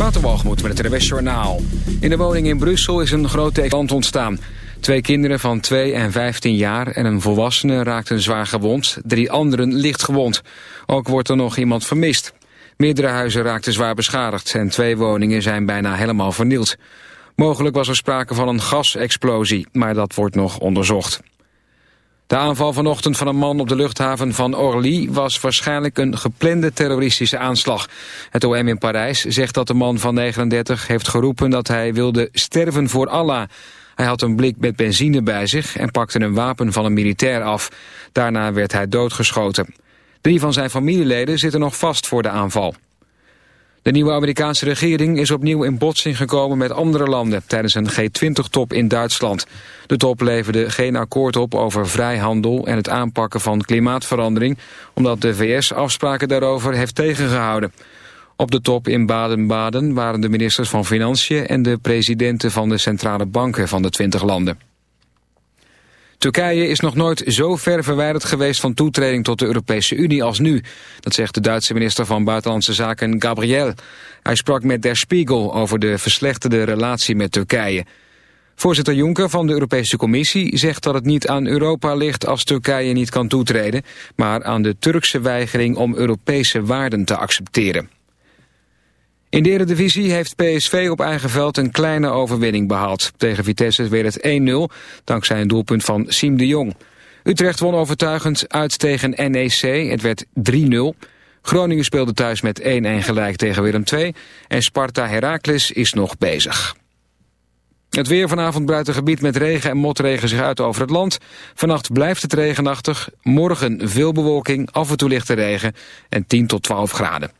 Waterwalgemoed met het RWS. In de woning in Brussel is een groot land ontstaan. Twee kinderen van 2 en 15 jaar en een volwassene raakten zwaar gewond. Drie anderen licht gewond. Ook wordt er nog iemand vermist. Meerdere huizen raakten zwaar beschadigd en twee woningen zijn bijna helemaal vernield. Mogelijk was er sprake van een gasexplosie, maar dat wordt nog onderzocht. De aanval vanochtend van een man op de luchthaven van Orly was waarschijnlijk een geplande terroristische aanslag. Het OM in Parijs zegt dat de man van 39 heeft geroepen dat hij wilde sterven voor Allah. Hij had een blik met benzine bij zich en pakte een wapen van een militair af. Daarna werd hij doodgeschoten. Drie van zijn familieleden zitten nog vast voor de aanval. De nieuwe Amerikaanse regering is opnieuw in botsing gekomen met andere landen tijdens een G20-top in Duitsland. De top leverde geen akkoord op over vrijhandel en het aanpakken van klimaatverandering, omdat de VS afspraken daarover heeft tegengehouden. Op de top in Baden-Baden waren de ministers van Financiën en de presidenten van de centrale banken van de 20 landen. Turkije is nog nooit zo ver verwijderd geweest van toetreding tot de Europese Unie als nu. Dat zegt de Duitse minister van Buitenlandse Zaken Gabriel. Hij sprak met Der Spiegel over de verslechterde relatie met Turkije. Voorzitter Juncker van de Europese Commissie zegt dat het niet aan Europa ligt als Turkije niet kan toetreden, maar aan de Turkse weigering om Europese waarden te accepteren. In de Eredivisie heeft PSV op eigen veld een kleine overwinning behaald. Tegen Vitesse werd het 1-0, dankzij een doelpunt van Siem de Jong. Utrecht won overtuigend uit tegen NEC, het werd 3-0. Groningen speelde thuis met 1-1 gelijk tegen Willem II. En Sparta Heracles is nog bezig. Het weer vanavond buiten gebied met regen en motregen zich uit over het land. Vannacht blijft het regenachtig. Morgen veel bewolking, af en toe lichte regen en 10 tot 12 graden.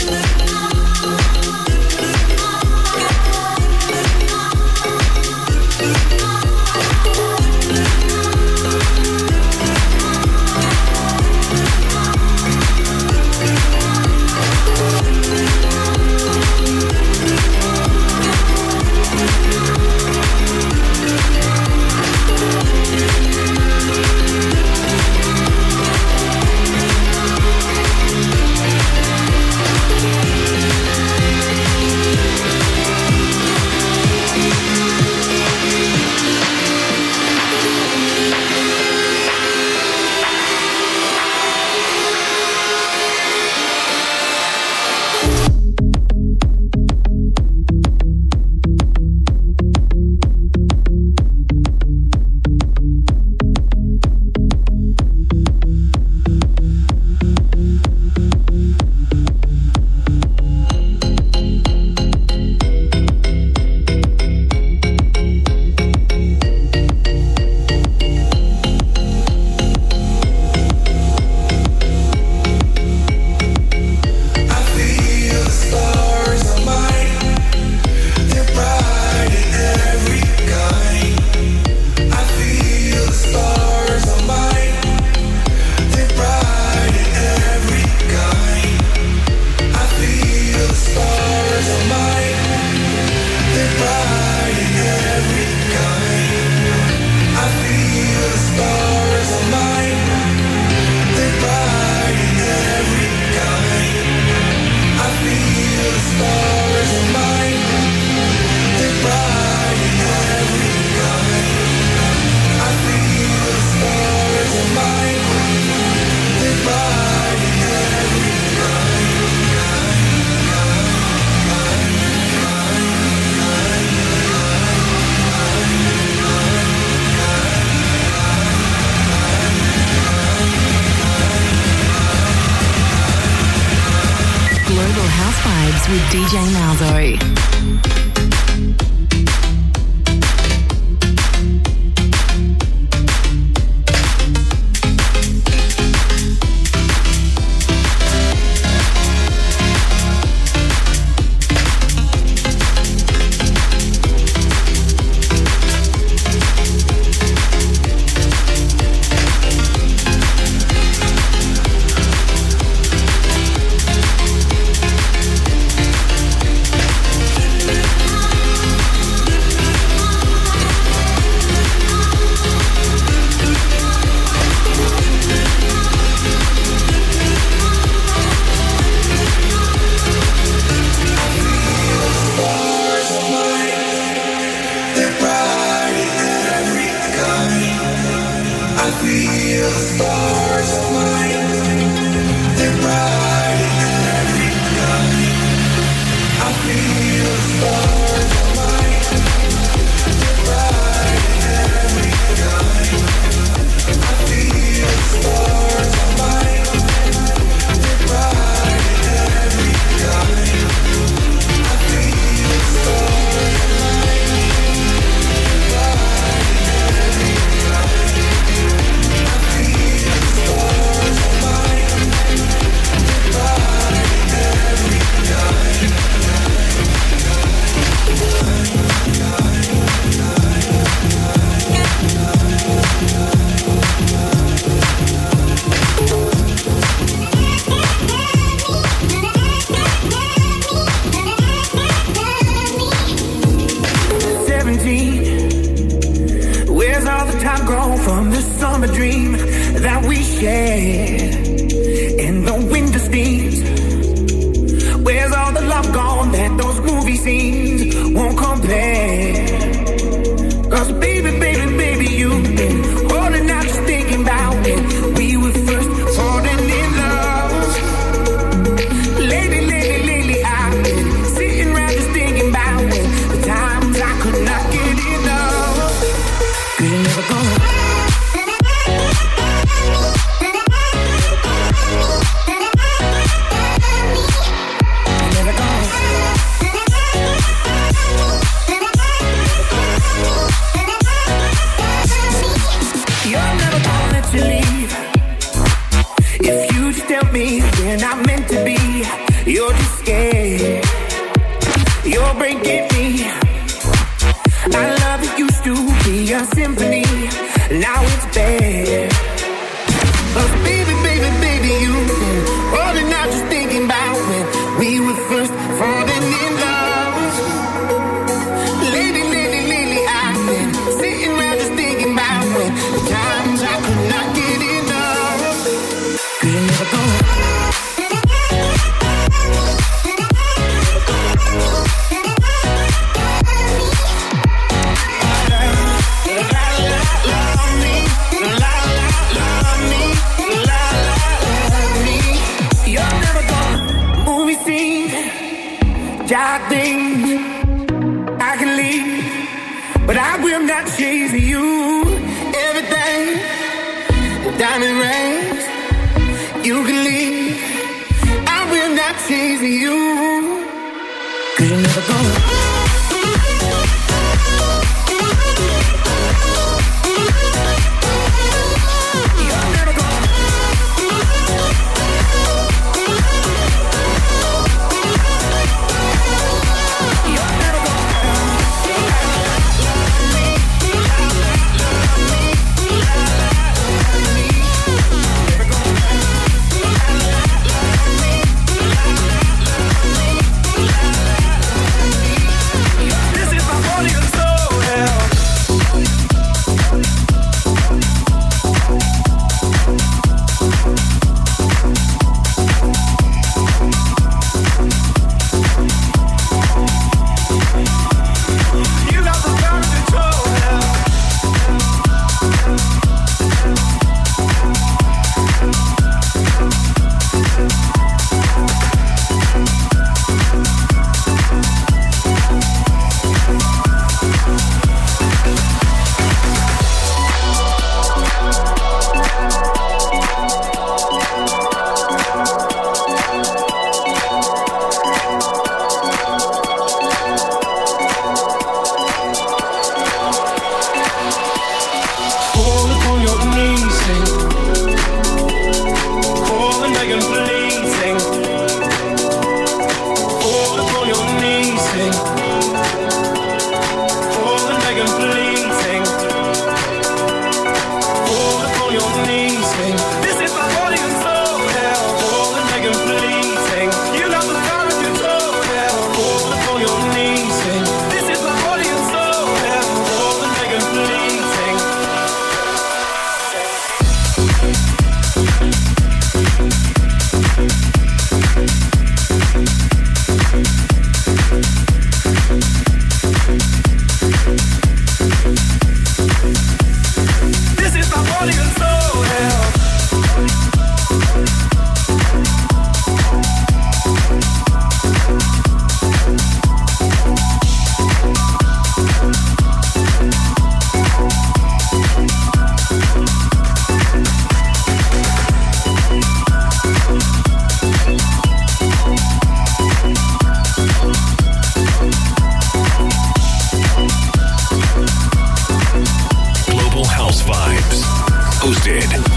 can't get me. Love used to be a symphony, now it's bad. Hosted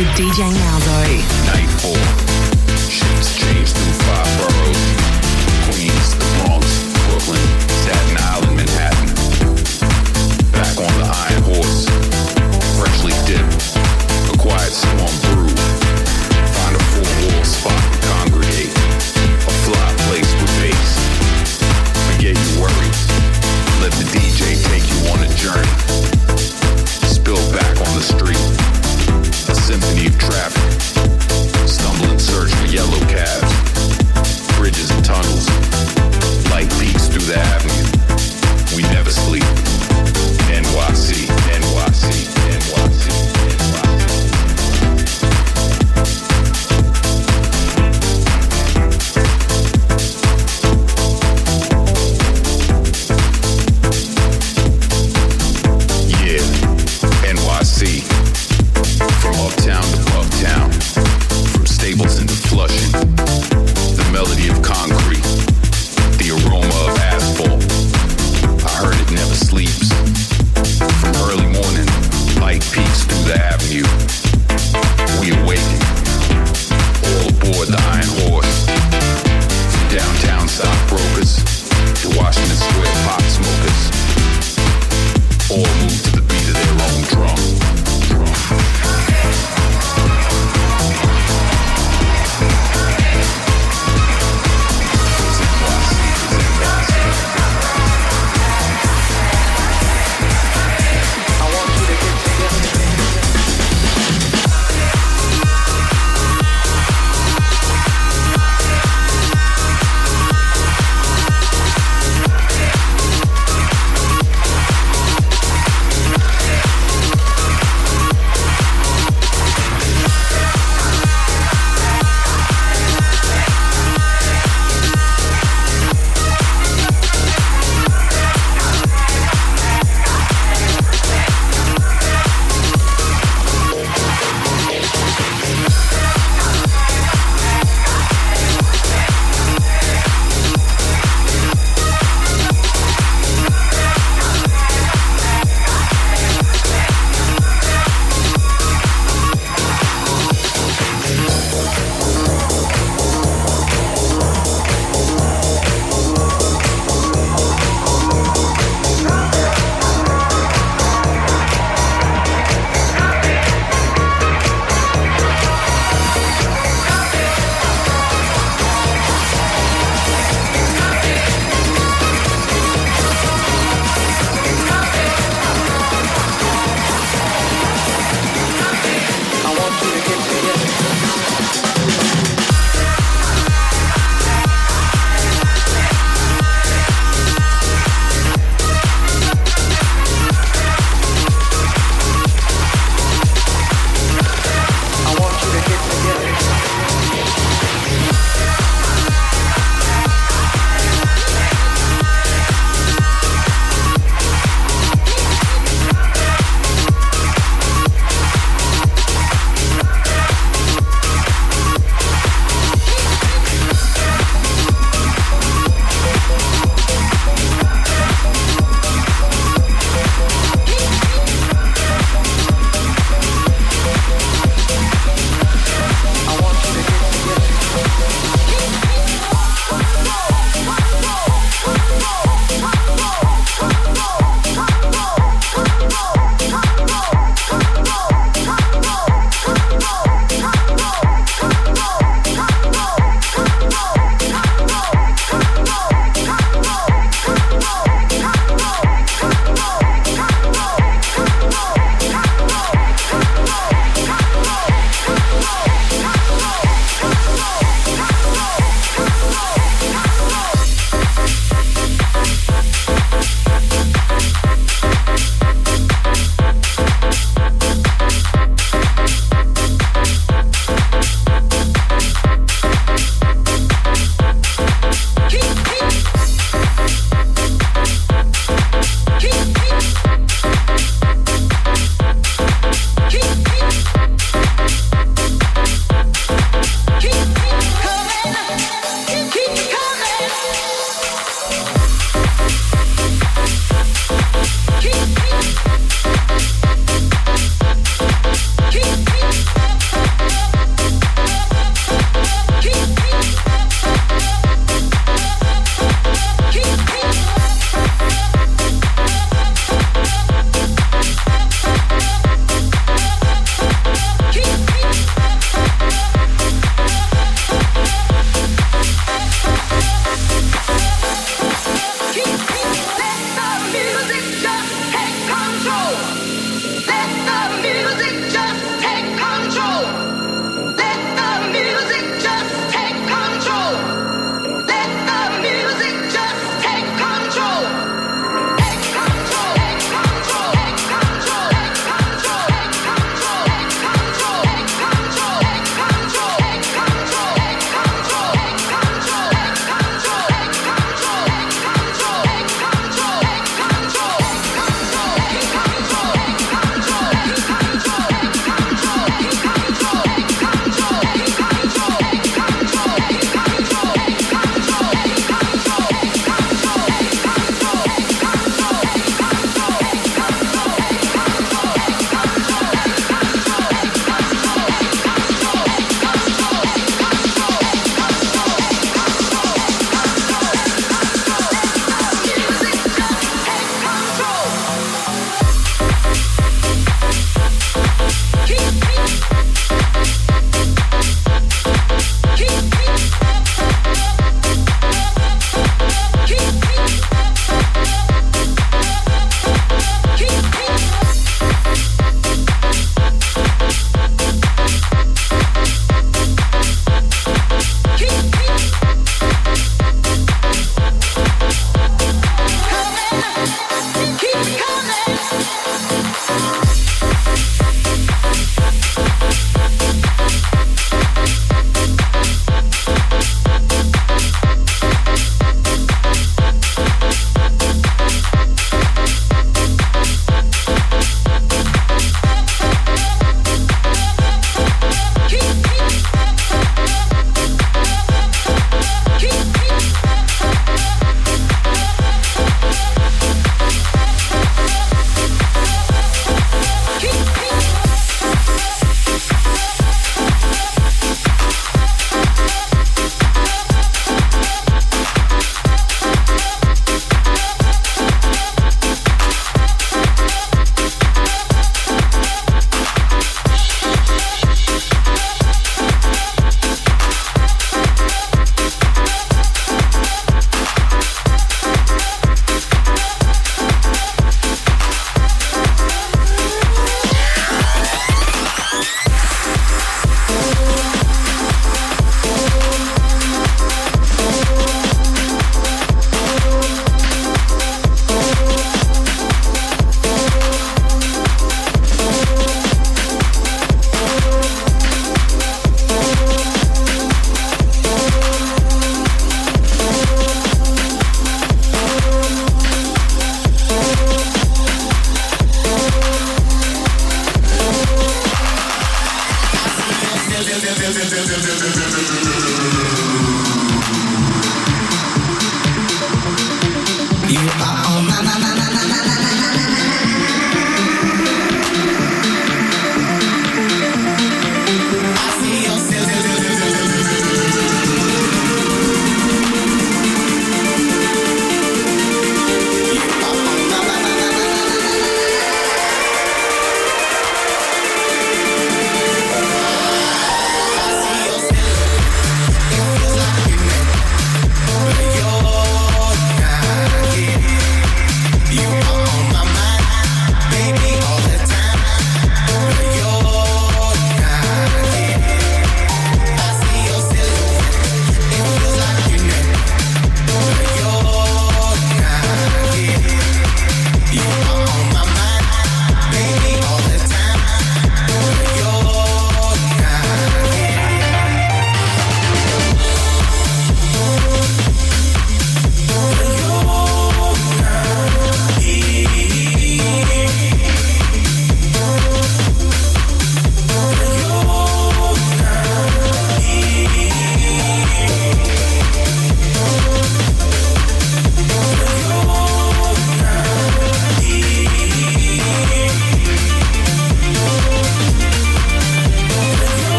with DJ Malzo. Nightfall. Ships change through five boroughs. Queens, the Bronx, Brooklyn, Staten Island, Manhattan. Back on the iron horse. Freshly dipped. A quiet storm brewed. Find a four-wall spot to congregate. A fly place with bass. Forget your worries. Let the DJ take you on a journey.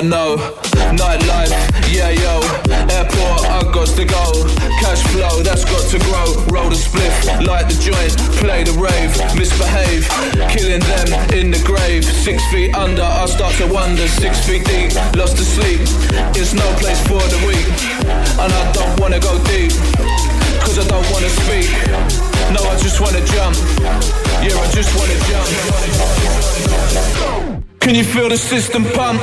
I know. Nightlife, yeah yo. Airport, I got to go. Cash flow, that's got to grow. Roll the spliff, light the joint, play the rave, misbehave, killing them in the grave. Six feet under, I start to wonder. Six feet deep, lost to sleep. It's no place for the weak, and I don't wanna go deep. Cause I don't wanna speak. No, I just wanna jump. Feel the system pump?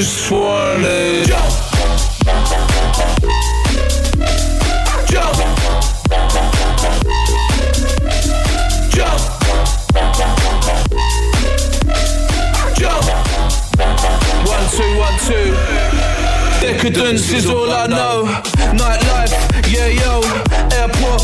Just wanna jump. Jump. Jump. Jump. One, two, one, two. Decadence is all I know. Nightlife, yeah, yo. Airport,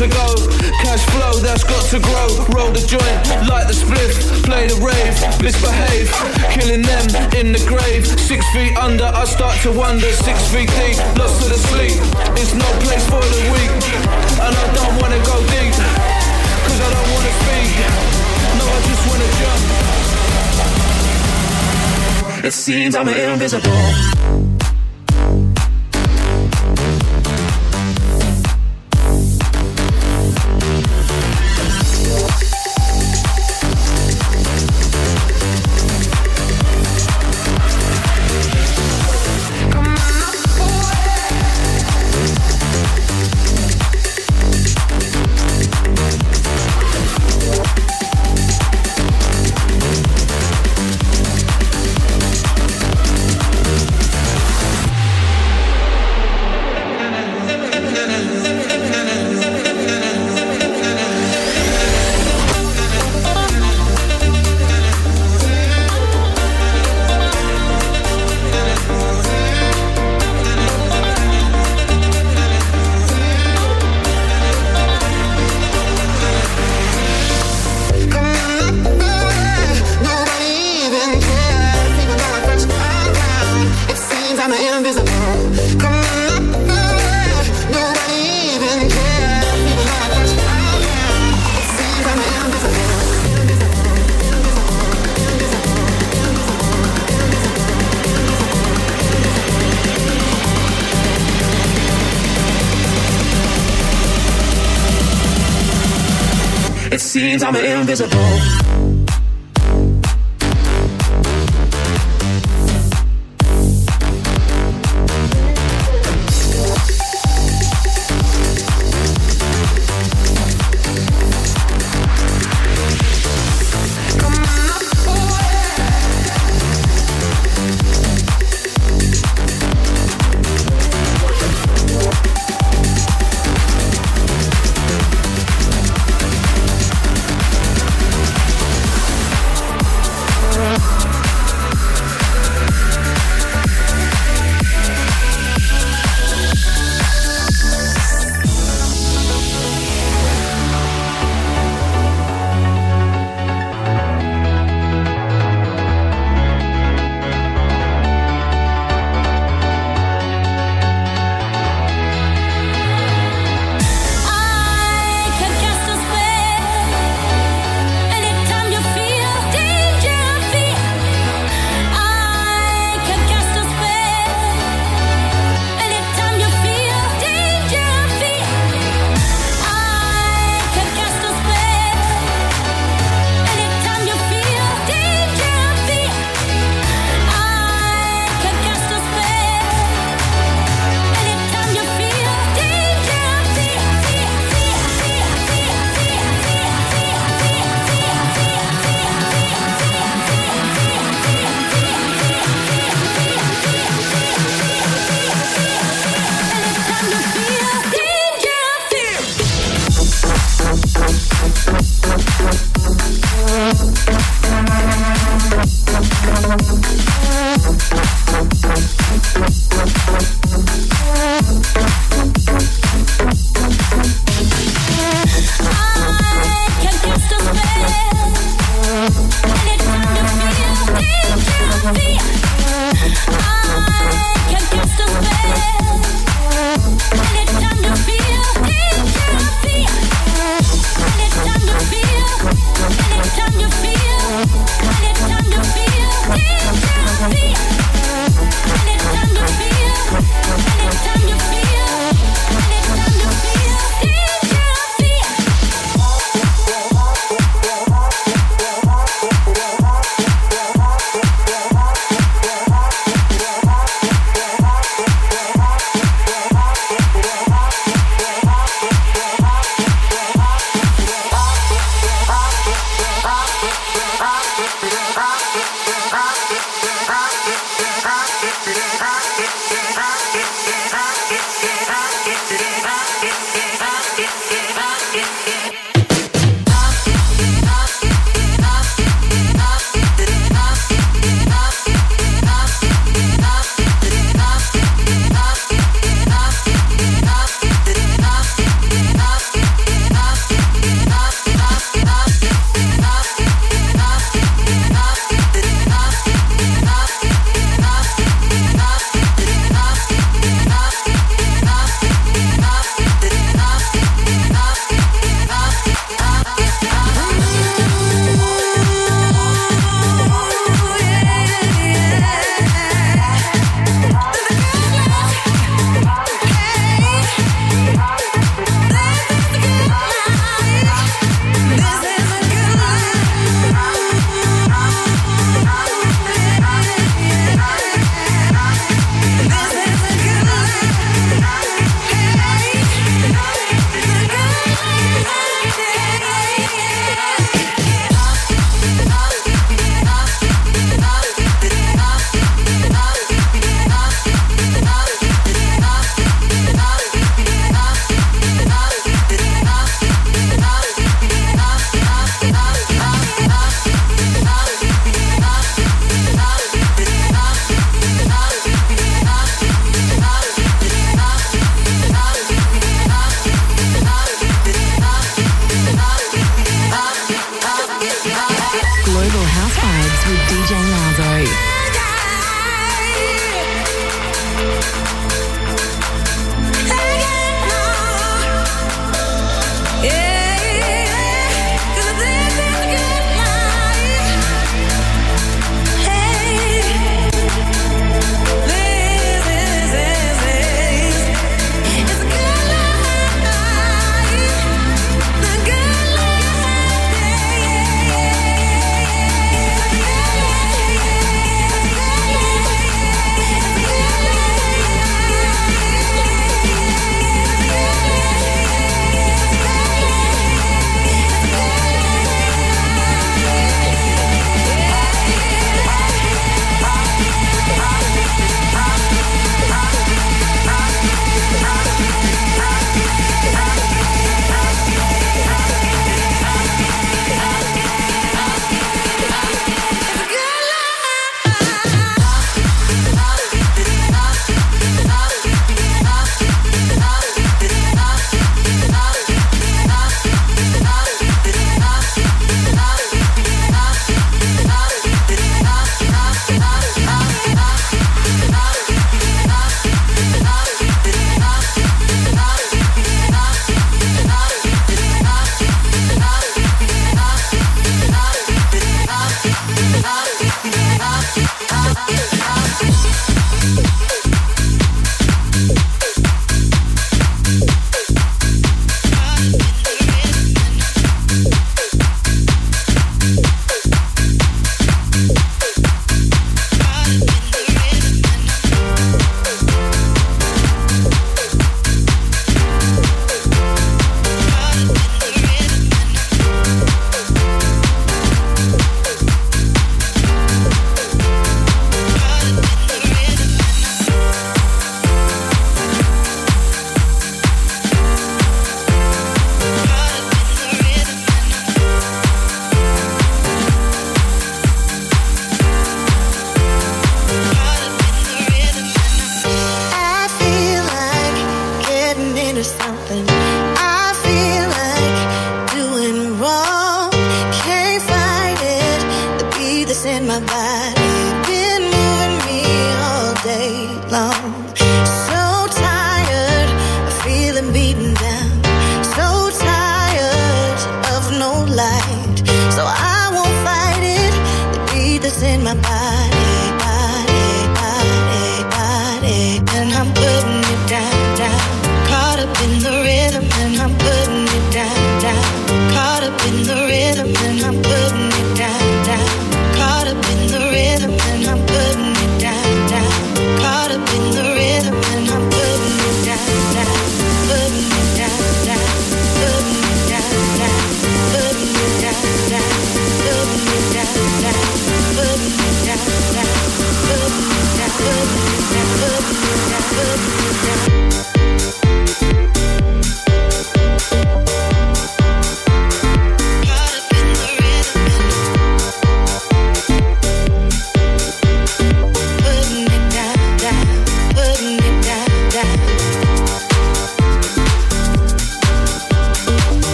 to go. Cash flow, that's got to grow. Roll the joint, light the spliff, play the rave, misbehave, killing them in the grave. Six feet under, I start to wonder. Six feet deep, lost to the sleep. It's no place for the weak, and I don't wanna go deep, cause I don't wanna speak. No, I just wanna jump. It seems I'm invisible.